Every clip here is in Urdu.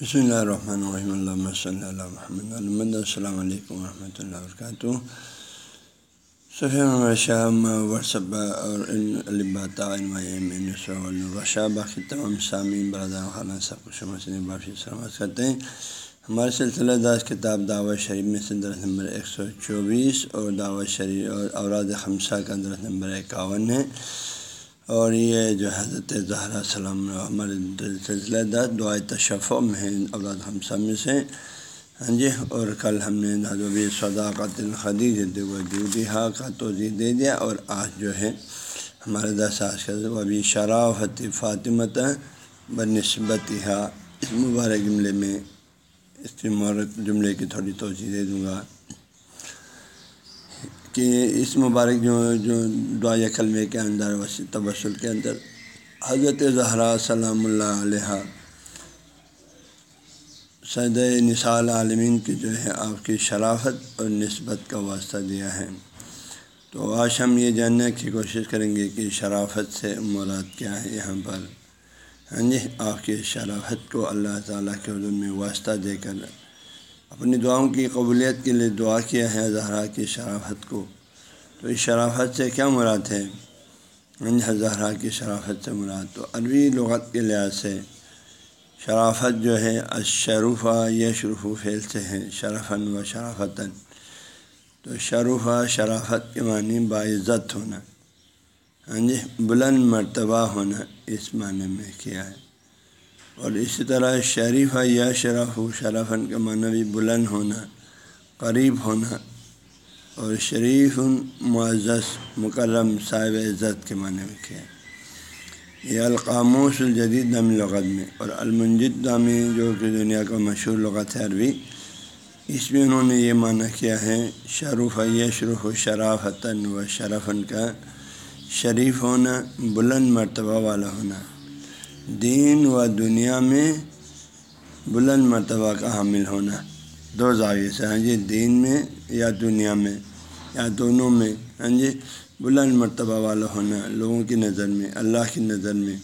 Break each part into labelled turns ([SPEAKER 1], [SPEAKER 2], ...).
[SPEAKER 1] بسم اللہ الرحمن الرحیم اللہ صلی اللہ محمد الحمد السلام علیکم ورحمۃ اللہ وبرکاتہ صفحہ شاہ ورثب اور الرشا باقی تمام سامعین برادر خانہ سب کو سمجھنے بافی سلامت کرتے ہیں ہمارے سلسلہ داس کتاب دعوت شریف میں سے درخت نمبر ایک سو چوبیس اور دعوت شریف اور اوراد خمسہ کا درخت نمبر اکاون ہے اور یہ جو حضرت زہرا سلام ہمارے سلسلہ دس دعائے تشف میں اولاد حمصہ میں سے۔ ہاں جی اور کل ہم نے نادوبی صداقت الخدیج وجودی کا توضیع دے دیا۔ اور آج جو ہے، ہمارے دس آج کا وہ ابھی شرافت فاطمت بہ نسبت اس مبارک جملے میں اس مبارک جملے کی تھوڑی توجہ دے دوں گا۔ کہ اس مبارک جو جو دعا کلمے کے اندر وسیع تبسل کے اندر حضرت زہرا سلام اللہ علیہ سید نثال عالمین کی جو ہے آپ کی شرافت اور نسبت کا واسطہ دیا ہے۔ تو آج ہم یہ جاننے کی کوشش کریں گے کہ شرافت سے مراد کیا ہے یہاں پر۔ ہاں جی آپ کی شرافت کو اللہ تعالیٰ کے حضور میں واسطہ دے کر اپنی دعاؤں کی قبولیت کے لیے دعا کیا ہے زہرا کی شرافت کو؟ تو اس شرافت سے کیا مراد ہے؟ زہرا کی شرافت سے مراد۔ تو عربی لغت کے لحاظ سے شرافت جو ہے اشروفہ یہ شروف فیل سے ہے شرفن و شرافتاً۔ تو شروفہ شرافت کے معنی باعزت ہونا ہاں جی بلند مرتبہ ہونا اس معنی میں کیا ہے؟ اور اسی طرح شریف یا شرف و شرفن کا معنی بھی بلند ہونا، قریب ہونا اور شریف معزز، مکرم، صاحب عزت کے معنی میں کیا یہ القاموس الجدید دام لغت میں اور المنجد دامی جو کہ دنیا کا مشہور لغت ہے عربی، اس میں انہوں نے یہ معنی کیا ہے شروف یا شروف و شرافت و شرفن کا شریف ہونا، بلند مرتبہ والا ہونا۔ دین و دنیا میں بلند مرتبہ کا حامل ہونا دو زاویے سے ہاں جی دین میں یا دنیا میں یا دونوں میں ہاں جی بلند مرتبہ والا ہونا لوگوں کی نظر میں، اللہ کی نظر میں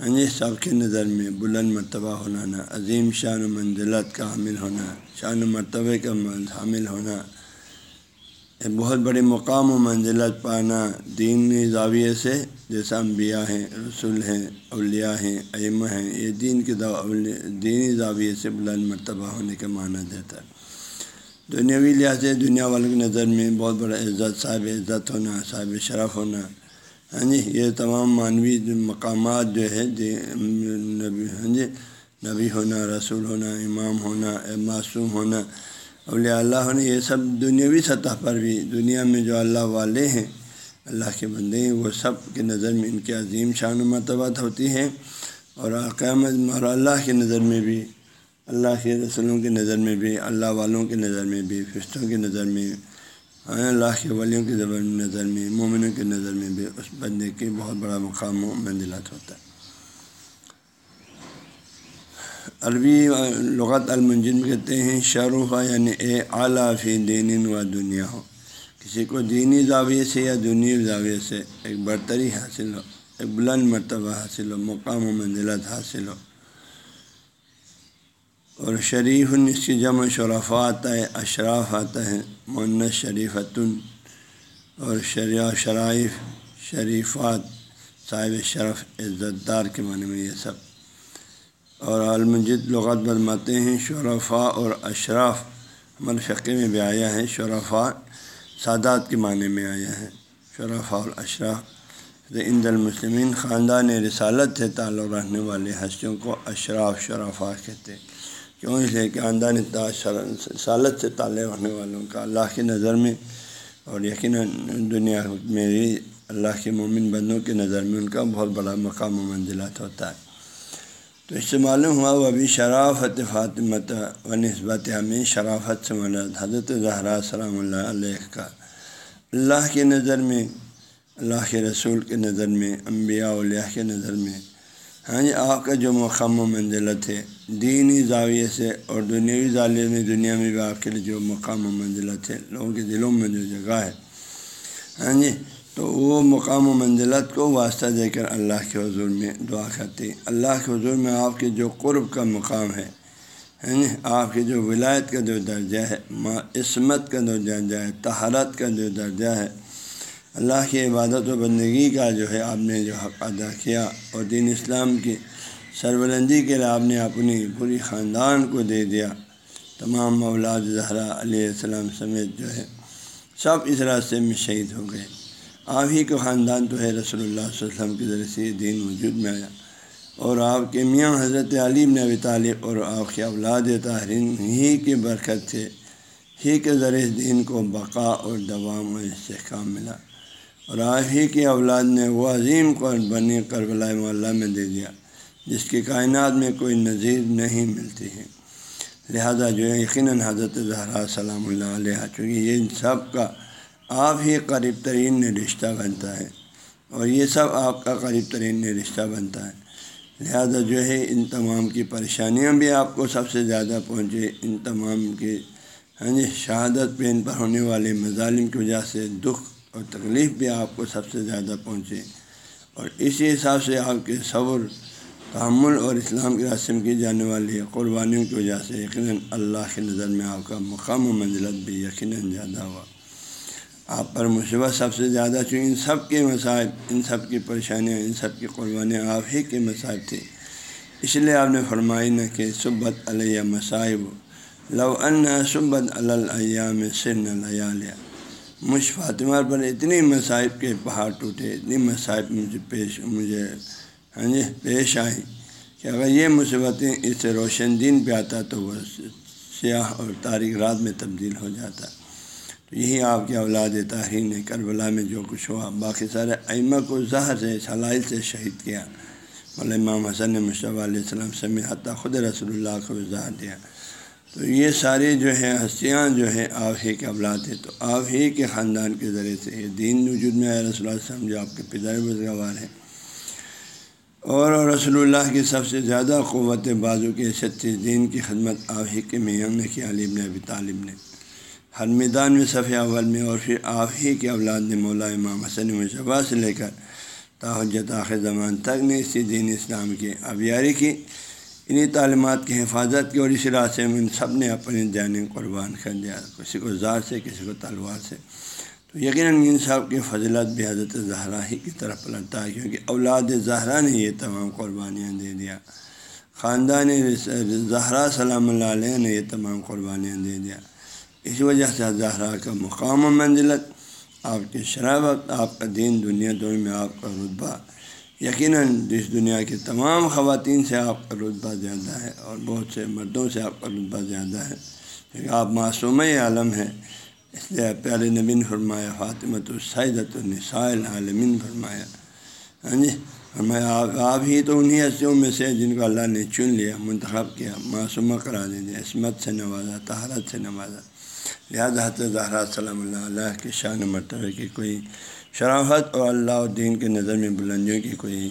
[SPEAKER 1] ہاں جی سب کی نظر میں بلند مرتبہ ہونا عظیم شان و منزلت کا حامل ہونا، شان و مرتبہ کا حامل ہونا بہت بڑی مقام و منزلت پانا دینی زاویے سے جیسا انبیاء ہیں، رسول ہیں، اولیاء ہیں، ائمہ ہیں، یہ دین کے دینی زاویے سے بلند مرتبہ ہونے کا معنی دیتا ہے۔ دنیاوی لحاظ سے دنیا والوں کی نظر میں بہت بڑا عزت، صاحب عزت ہونا، صاحب شرف ہونا ہاں جی یہ تمام معنوی مقامات جو ہے نبی ہاں جی نبی ہونا، رسول ہونا، امام ہونا، معصوم ہونا اولیاء اللہ ہونا یہ سب دنیاوی سطح پر بھی، دنیا میں جو اللہ والے ہیں، اللہ کے بندے ہیں، وہ سب کی نظر میں ان کی عظیم شان و مرتبات ہوتی ہے اور قیامت اور اللہ کی نظر میں بھی، اللہ کے رسولوں کی نظر میں بھی، اللہ والوں کی نظر میں بھی، فرشتوں کی نظر میں ہاں، اللہ کے ولیوں کی نظر میں، مومنوں کی نظر میں بھی اس بندے کی بہت بڑا مقام و منزلات ہوتا ہے۔ عربی لغت المنجن کہتے ہیں شاروخہ یعنی اے اعلیٰ فی دین و دنیا ہو۔ کسی کو دینی زاویے سے یا دنیا زاویے سے ایک برتری حاصل ہو، ایک بلند مرتبہ حاصل ہو، مقام و منزلت حاصل ہو۔ اور شریف اس کی جمع شرفا آتا ہے اشراف آتا ہے منت شریفتن۔ اور شریع شرائف، شریفات، صاحب شرف عزت دار کے معنی میں یہ سب۔ اور المجد لغت بدماتے ہیں شرفا اور اشراف ہمارے فقے میں بھی آیا ہے شرفا سادات کے معنی میں آیا ہے شرف اور اشراف۔ عند المسلمین خاندان رسالت سے تعلق رکھنے والے ہستیوں کو اشراف شرفا کہتے کیوں؟ اس لیے کہ خاندان رسالت سے تعلق رکھنے والوں کا اللہ کی نظر میں اور یقیناً دنیا میں بھی اللہ کے مومن بندوں کی نظر میں ان کا بہت بڑا مقام و منزلات ہوتا ہے۔ تو اس سے معلوم ہوا وہ ابھی شرافت فاطمت و نسبت ہمیں شرافت سے ملد حضرت زہرا السلام اللہ علیہ کا۔ اللہ کی نظر میں، اللہ کے رسول کے نظر میں، انبیاء علیہ کے نظر میں ہاں جی آپ کا جو مقام و منزلت ہے، دینی زاویے سے اور دنیاوی زاویے میں دنیا میں بھی آپ کے لیے جو مقام و منزلت ہے، لوگوں کے دلوں میں جو جگہ ہے۔ ہاں جی تو وہ مقام و منزلت کو واسطہ دے کر اللہ کے حضور میں دعا کرتے اللہ کے حضور میں آپ کے جو قرب کا مقام ہے یعنی آپ کی جو ولایت کا جو درجہ ہے عصمت کا جو درجہ ہے تہارت کا جو درجہ ہے، اللہ کی عبادت و بندگی کا جو ہے، آپ نے جو حق ادا کیا اور دین اسلام کی سربلندی کے لیے آپ نے اپنی پوری خاندان کو دے دیا۔ تمام اولاد زہرا علیہ السلام سمیت جو ہے، سب اس راستے میں شہید ہو گئے۔ آپ ہی کو خاندان تو ہے رسول اللہ صلی اللہ علیہ وسلم کے ذریعے سے دین وجود میں آیا۔ اور آپ کے میاں حضرت علیم نبی طالب اور آپ کے اولاد تحرین ہی کی برکت سے ہی کے ذریعے دین کو بقا اور دوام و استحکام ملا۔ اور آپ ہی کی اولاد نے وہ عظیم کو بنی کربلا اللہ میں دے دیا، جس کی کائنات میں کوئی نظیر نہیں ملتی ہے۔ لہذا جو ہے یقیناً حضرت زہرا سلام اللہ علیہ، چونکہ یہ ان سب کا آپ ہی قریب ترین رشتہ بنتا ہے اور یہ سب آپ کا قریب ترین رشتہ بنتا ہے۔ لہذا جو ہے ان تمام کی پریشانیاں بھی آپ کو سب سے زیادہ پہنچے۔ ان تمام کی ہاں جی شہادت پہ ان پر ہونے والے مظالم کی وجہ سے دکھ اور تکلیف بھی آپ کو سب سے زیادہ پہنچے۔ اور اسی حساب سے آپ کے صبر، تحمل اور اسلام کے راستے میں کی جانے والی قربانیوں کی وجہ سے یقیناً اللہ کی نظر میں آپ کا مقام و منزلت بھی یقیناً زیادہ ہوا۔ آپ پر مصیبت سب سے زیادہ چونکہ ان سب کے مصائب ان سب کی پریشانیاں، ان سب کی قربانیاں آپ ہی کے مصائب تھے اس لیے آپ نے فرمائی نہ کہ سبت علیہ مصائب، لو ان سبت الایام سن لیا مجھ فاطمہ پر اتنی مصائب کے پہاڑ ٹوٹے، اتنی مصائب مجھے پیش، مجھے ہاں جی پیش آئیں کہ اگر یہ مصیبتیں اس سے روشن دن پہ آتا تو وہ سیاہ اور تاریخ رات میں تبدیل ہو جاتا۔ تو یہی آپ کے اولاد تاہین نے کربلا میں جو کچھ ہوا، باقی سارے ائمہ کو زہر سے، سلائل سے شہید کیا۔ مولا امام حسن مشتبہ علیہ السلام سمیت حتیٰ خود رسول اللہ کو زہر دیا۔ تو یہ ساری جو ہے ہستیاں جو ہے آپ ہی کے اولاد ہیں۔ تو آپ ہی کے خاندان کے ذریعے سے یہ دین وجود میں آیا۔ رسول اللہ وسلم جو آپ کے پدر بزگوار ہیں۔ اور رسول اللہ کی سب سے زیادہ قوت بازو کی سچی دین کی خدمت آپ ہی کے میاں نے کیا علیم نے ابی طالب نے۔ ہر میدان میں صفحہ اول میں اور پھر آپ ہی کے اولاد نے مولا امام حسن مشبہ سے لے کر تاحجت آخر زمان تک نے اسی دین اسلام کی ابیاری کی انہیں تعلیمات کی حفاظت کی اور اسی راستے میں ان سب نے اپنی جانیں قربان کر دیا، کسی کو زار سے، کسی کو تلوار سے۔ تو یقیناً ان سب کی فضلت بھی حضرت زہرا ہی کی طرف پلٹتا ہے، کیونکہ اولاد زہرا نے یہ تمام قربانیاں دے دیا۔ خاندان زہرا سلام اللہ علیہ نے یہ تمام قربانیاں دے دیا۔ اس وجہ سے زہرا کا مقام و منزلت، آپ کی شرابت آپ کا دین دنیا دونوں میں آپ کا رتبہ۔ یقیناً اس دنیا کی تمام خواتین سے آپ کا رتبہ زیادہ ہے اور بہت سے مردوں سے آپ کا رتبہ زیادہ ہے کیونکہ آپ معصوم عالم ہیں۔ اس لیے پیارے نبین فرمایا، فاطمۃ السیدت النسائل عالمین فرمایا۔ ہاں جی فرمایا، آپ آپ ہی تو انہیں حصوں میں سے جن کو اللہ نے چن لیا، منتخب کیا، معصومہ کرا دیا، عصمت سے نوازا تہارت سے نوازا۔ لہٰذا حضرت زہرا صلی اللہ علیہ کے شان مرتبہ کی کوئی شرافت اور اللہ الدین کے نظر میں بلندیوں کی کوئی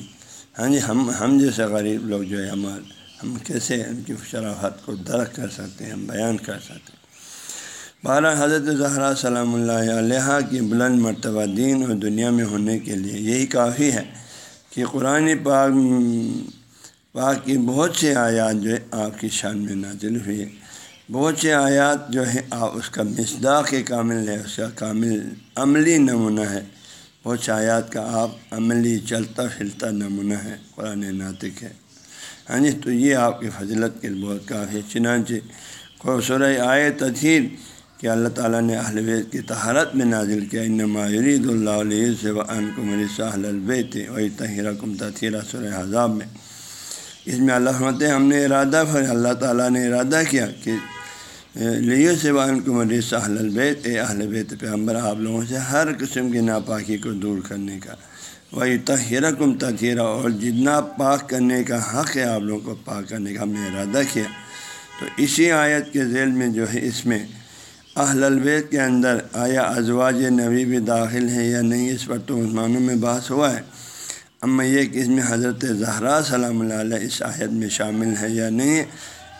[SPEAKER 1] ہاں جی ہم ہم جیسے غریب لوگ جو ہے ہمار ہم کیسے ان کی شرافت کو درخت کر سکتے ہیں، ہم بیان کر سکتے ہیں؟ بارہ حضرت زہرا سلام اللہ علیہ کی بلند مرتبہ دین اور دنیا میں ہونے کے لیے یہی کافی ہے کہ قرآن پاک پاک کی بہت سے آیات جو ہے آپ کی شان میں نازل ہوئی ہے بہت سے آیات جو ہے آپ اس کا مصداق کامل ہے، اس کا کامل عملی نمونہ ہے۔ بہت سے آیات کا آپ عملی چلتا پھرتا نمونہ ہے، قرآن ناطق ہے۔ ہاں جی تو یہ آپ کی فضلت کے بہت کافی چنانچہ خوبصورت آئے تدھیر کہ اللہ تعالیٰ نے اہل بیت کی تہارت میں نازل کیا ان اللہ علیہ سے ان کو میری ساحل البیت وہی تہیرہ کم تطیرہ سر حضاب میں۔ اس میں اللہ ہم نے ارادہ پھر اللہ تعالیٰ نے ارادہ کیا کہ لیو سے بان کو مریض اہل البیت، اے اہل بیت پیغمبر، آپ لوگوں سے ہر قسم کی ناپاکی کو دور کرنے کا۔ وہی تہرہ کم تطہیرہ اور جتنا پاک کرنے کا حق ہے، آپ لوگوں کو پاک کرنے کا ہم نے ارادہ کیا۔ تو اسی آیت کے ذیل میں جو ہے، اس میں اہل البیت کے اندر آیا، ازواج نبی بھی داخل ہے یا نہیں، اس پر تو عثمانوں میں بحث ہوا ہے۔ اما یہ کہ اس میں حضرت زہرا سلام اللہ علیہ اس آیت میں شامل ہے یا نہیں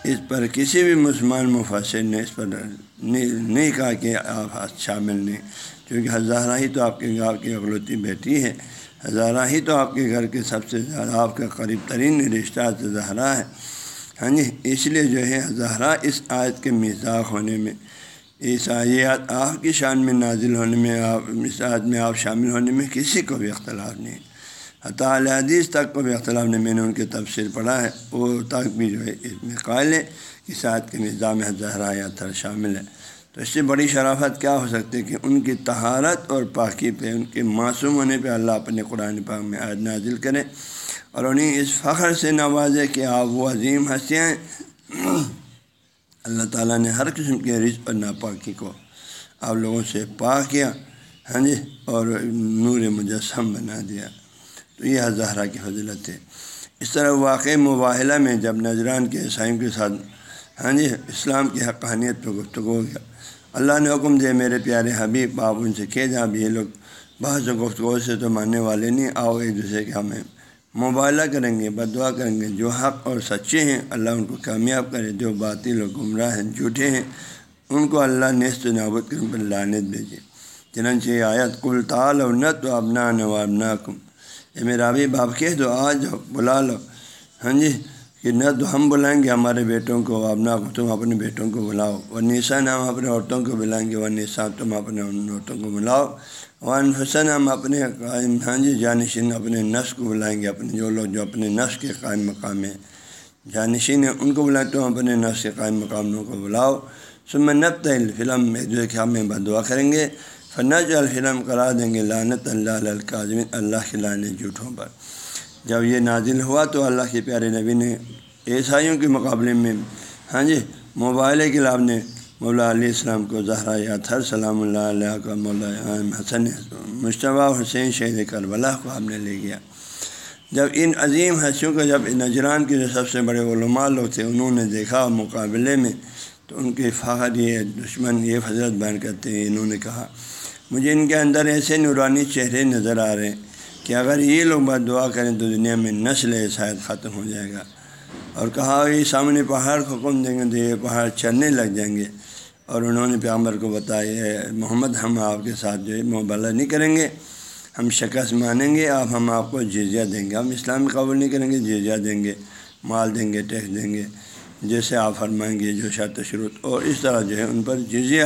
[SPEAKER 1] اس پر کسی بھی مسلمان مفسر نے اس پر نہیں کہا کہ آپ شامل نہیں، کیونکہ ہزارہ ہی تو آپ کے گاؤں کی اقلوتی بیٹی ہے، ہزارہ ہی تو آپ کے گھر کے سب سے زیادہ، آپ کا قریب ترین رشتہ زہرا ہے۔ ہاں جی اس لیے جو ہے زہرا اس آیت کے مزاق ہونے میں، اس آیات آپ کی شان میں نازل ہونے میں، آپ اس آیت میں آپ شامل ہونے میں کسی کو بھی اختلاف نہیں۔ حتیٰ حدیث تک کو بھی اختلاف نہیں، میں نے ان کے تفصیل پڑھا ہے، وہ تک بھی جو ہے اس میں قائل ہے اس آیت کے نظام زہرا یا تھر شامل ہے۔ تو اس سے بڑی شرافت کیا ہو سکتی ہے کہ ان کی تہارت اور پاکی پہ، ان کے معصوم ہونے پہ اللہ اپنے قرآن پاک میں عائد نازل کرے۔ اور انہیں اس فخر سے نوازے کہ آپ وہ عظیم ہنسیاں اللہ تعالیٰ نے ہر قسم کے رزق اور ناپاکی کو آپ لوگوں سے پا کیا ہاں جی اور نور مجسم بنا دیا۔ تو یہ ہزارہ کی فضلت ہے۔ اس طرح واقع مباحلہ میں جب نجران کے عیسائیوں کے ساتھ ہاں جی اسلام کی حقانیت پہ گفتگو ہو گیا، اللہ نے حکم دے میرے پیارے حبیب، آپ ان سے کہہ جا اب یہ لوگ بعض گفتگو سے تو ماننے والے نہیں، آؤ ایک دوسرے کے ہمیں مبالہ کریں گے بدعا کریں گے، جو حق اور سچے ہیں، اللہ ان کو کامیاب کرے، جو باطل اور گمراہ ہیں، جھوٹے ہیں، ان کو اللہ نیست و نابود کر پر لانت بھیجے۔ چنانچہ آیت کل تال اور نت و ابنا ابنا کم یہ میرا بھی باپ کہہ دو آج بلا لو۔ ہاں جی کہ نہ تو ہم بلائیں گے ہمارے بیٹوں کو ابنا کو تم اپنے بیٹوں کو بلاؤ۔ وہ نیسا ہم اپنے عورتوں کو بلائیں گے وہ نیسا تم اپنے عورتوں کو بلاؤ۔ وان حسن ہم اپنے قائم ہاں جی جانشین اپنے نفس کو بلائیں گے، اپنے جو لوگ جو اپنے نفس کے قائم مقام ہیں۔ جانشین ہیں، ان کو بلائیں تو اپنے نفس کے قائم مقاموں کو بلاؤ۔ سم نب تل فلم میں جو کہ ہمیں بدعا کریں گے۔ فنج الفلم کرا دیں گے لانت اللہ القاظم اللہ کے لانے جھوٹوں پر۔ جب یہ نازل ہوا تو اللہ کے پیارے نبی نے عیسائیوں کے مقابلے میں ہاں جی موبائل کے لاب نے مولا علیہ السلام کو زہرا یا تھر سلام اللہ علیہ کا مولا حسن مشتبہ حسین شہید کربلا کو ہم نے لے گیا۔ جب ان عظیم حسیوں کو جب نجران کے جو سب سے بڑے علماء لوگ تھے، انہوں نے دیکھا مقابلے میں، تو ان کے فخر یہ دشمن، یہ فضرت بیان کرتے ہیں، انہوں نے کہا مجھے ان کے اندر ایسے نورانی چہرے نظر آ رہے ہیں کہ اگر یہ لوگ بات دعا کریں تو دنیا میں نسل شاید ختم ہو جائے گا۔ اور کہا یہ سامنے پہاڑ کو حکم دیں گے تو یہ پہاڑ چلنے لگ جائیں گے۔ اور انہوں نے پیغمبر کو بتایا محمد ہم آپ کے ساتھ جو ہے مبالہ نہیں کریں گے، ہم شکست مانیں گے، آپ ہم آپ کو جزیہ دیں گے۔ ہم اسلام قبول نہیں کریں گے، جزیہ دیں گے، مال دیں گے، ٹیکس دیں گے۔ جیسے آپ فرمائیں گے جو شرط شروع اور اس طرح جو ہے ان پر جزیہ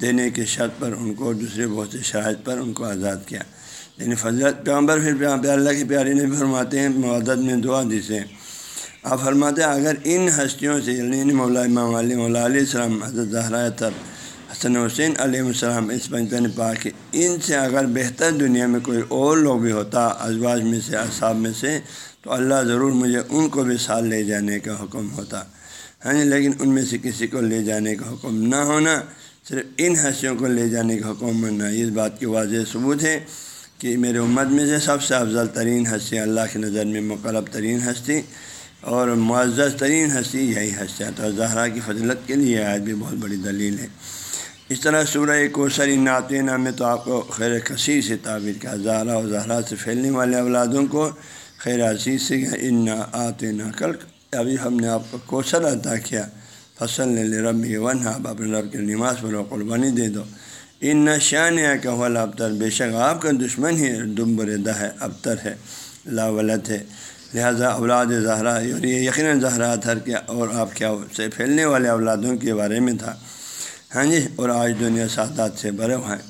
[SPEAKER 1] دینے کے شرط پر ان کو دوسرے بہت سے شرائط پر ان کو آزاد کیا۔ یعنی فضرت پیغمبر پھر اللہ کے پیارے نے فرماتے ہیں معدت میں دعا جسے آپ فرماتے ہیں، اگر ان ہستیوں سے یعنی مولا امام علیہ مولا علیہ السلام، حضرت زہرا تر، حسن حسین علیہ السلام، اس پنجن پاک، ان سے اگر بہتر دنیا میں کوئی اور لوگ بھی ہوتا، ازواج میں سے، اصحاب میں سے، تو اللہ ضرور مجھے ان کو بھی سال لے جانے کا حکم ہوتا۔ ہاں جی لیکن ان میں سے کسی کو لے جانے کا حکم نہ ہونا، صرف ان ہنسیوں کو لے جانے کا حکم ہونا اس بات کی واضح ثبوت ہے کہ میرے امت میں سے سب سے افضل ترین ہنسی اللہ کی نظر میں مقرب ترین ہستی اور معزز ترین ہنسی یہی حسیات اور زہرا کی فضلت کے لیے آج بھی بہت بڑی دلیل ہے۔ اس طرح سورہ کوسری نعتینہ میں تو آپ کو خیر کثیر سے تعبیر کیا۔ زہرا و زہرا سے پھیلنے والے اولادوں کو خیر عزیز سے ان نہ آتے نہ کل ابھی ہم نے آپ کو کوثر عطا کیا۔ فصل لے رب ون آپ اپنے رب کے نماز پر قربانی دے دو۔ ان نہ شان کا حل ابتر بے شک آپ کا دشمن ہی دم بردا ہے، ابتر ہے لاولت ہے۔ لہذا اولاد زہرا، اور یہ یقیناً زہرا تھر کے اور آپ کیا سے پھیلنے والے اولادوں کے بارے میں تھا۔ ہاں جی اور آج دنیا سادات سے بڑے ہیں۔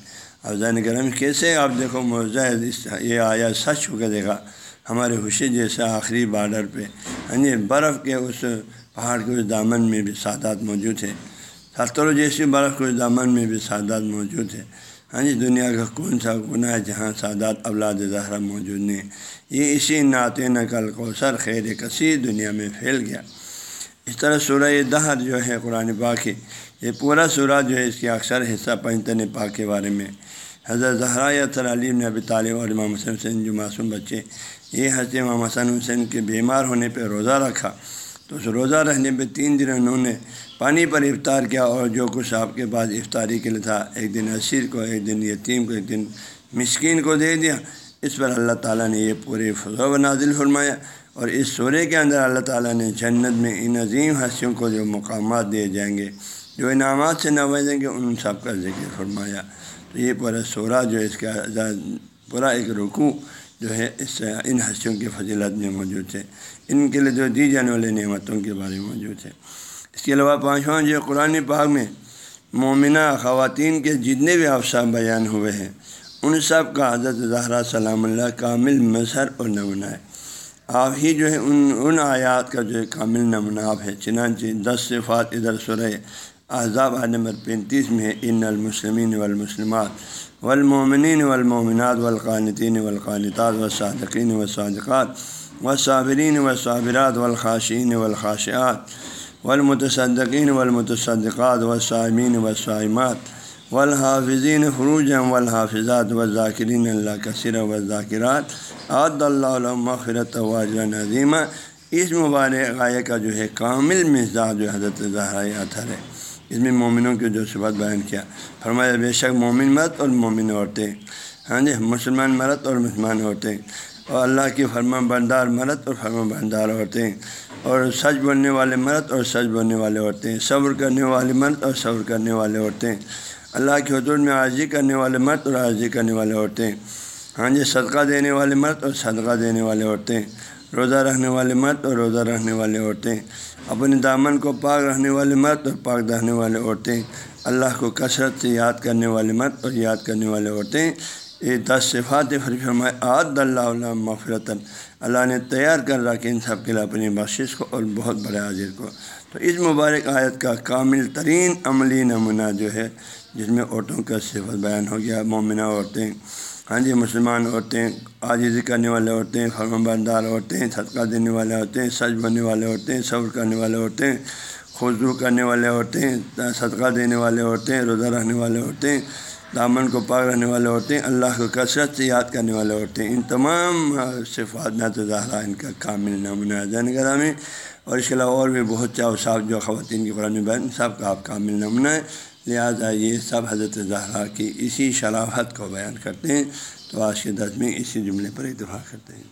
[SPEAKER 1] افزان کرم کیسے آپ دیکھو اس یہ آیا سچ ہو کے دیکھا۔ ہمارے خوشی جیسے آخری بارڈر پہ۔ ہاں جی برف کے اس پہاڑ کے اس دامن میں بھی سادات موجود ہے ستروں جیسی برف کے اس دامن میں بھی سادات موجود ہے ہاں جی دنیا کا کون سا گناہ ہے جہاں سادات اولاد زہرا موجود نہیں۔ یہ اسی نعت نقل کو سر خیر کثیر دنیا میں پھیل گیا۔ اس طرح سورہ دہر جو ہے، قرآن پاک کی یہ پورا سورہ جو ہے، اس کے اکثر حصہ پنجتن پاک کے بارے میں۔ حضرت زہرا یا علیم نے ابھی طالب اور امام حسن حسین جو معصوم بچے، یہ حضرت امام حسن حسین کے بیمار ہونے پہ روزہ رکھا۔ تو اس روزہ رہنے پہ تین دن انہوں نے پانی پر افطار کیا اور جو کچھ آپ کے پاس افطاری کے لیے تھا، ایک دن اسیر کو، ایک دن یتیم کو، ایک دن مسکین کو دے دیا۔ اس پر اللہ تعالیٰ نے یہ پورے فضو و نازل فرمایا اور اس سورے کے اندر اللہ تعالیٰ نے جنت میں ان عظیم ہنسیوں کو جو مقامات دیے جائیں گے، جو انعامات سے نوازیں گے، ان سب کا ذکر فرمایا۔ تو یہ پورا سورہ جو اس کا پورا ایک رکوع جو ہے اس ان ہستیوں کی فضیلت میں موجود ہے۔ ان کے لیے جو دی جانے والے نعمتوں کے بارے میں موجود ہے۔ اس کے علاوہ پانچواں جو قرآن پاک میں مومنہ خواتین کے جتنے بھی افسا بیان ہوئے ہیں، ان سب کا حضرت زہرا سلام اللہ کامل مظہر اور نمونہ ہے۔ آپ ہی جو ہے ان ان آیات کا جو ہے کامل نمونہ آپ ہے، چنانچہ دس صفات ادھر سرح اعضاب نمبر پینتیس میں ہے، ان المسلمین والمسلمات والمومنین والمومنات والقانتین والقانطات والصادقین والصادقات والصابرین والصابرات والخاشین والخاشعات والمتصدقین والمتصدقات والصائمین والصائمات والحافظین فروج والحافظات والذاکرین اللہ کثیر والذاکرات عد اللہ مغفرت واجر نظیمہ اس مبارک آئے کا جو ہے کامل مزاج جو حضرت زہرا اتھر ہے۔ اس میں مومنوں کی جو صفت بیان کیا فرمایا بے شک مومن مرد اور مومن عورتیں ہاں جی مسلمان مرد اور مسلمان عورتیں اور اللہ کی فرما بردار مرد اور فرما بردار عورتیں اور سچ بولنے والے مرد اور سچ بولنے والے عورتیں صبر کرنے والے مرد اور صبر کرنے والے عورتیں اللہ کے حضور میں عارضی کرنے والے مرد اور عارضی کرنے والے عورتیں ہاں جی صدقہ دینے والے مرد اور صدقہ دینے والے عورتیں روزہ رہنے والے مرد اور روزہ رہنے والے عورتیں۔ اپنے دامن کو پاک رہنے والے مرد اور پاک رہنے والے عورتیں۔ اللہ کو کثرت سے یاد کرنے والے مرد اور یاد کرنے والے عورتیں۔ یہ دس صفات فرمائے عاد اللہ علیہ مفرتاً اللہ نے تیار کر رکھے ان سب کے لیے اپنی بخشش کو اور بہت بڑے حاضر کو۔ تو اس مبارک آیت کا کامل ترین عملی نمونہ جو ہے، جس میں عورتوں کا صفت بیان ہو گیا، مومنہ عورتیں۔ ہاں جی مسلمان عورتیں، عاجزی کرنے والے عورتیں فرم بردار عورتیں، صدقہ دینے والے عورتیں، سچ بننے والے عورتیں، صبر کرنے والے عورتیں خوشبو کرنے والے عورتیں، صدقہ دینے والے عورتیں، روزہ رہنے والے عورتیں، دامن کو پاک رہنے والے عورتیں، اللہ کو کثرت سے یاد کرنے والے عورتیں، ان تمام صفات نہ تو زہرا ان کا کامل نمونہ جان گرامی اور اس کے علاوہ اور بھی بہت چاہ صاحب جو خواتین کی قرآن بیان، سب کا آپ کامل نمونہ ہے۔ لہٰذا یہ سب حضرت زہرا کی اسی شرافت کو بیان کرتے ہیں تو آج کے دس میں اسی جملے پر اتفاق کرتے ہیں۔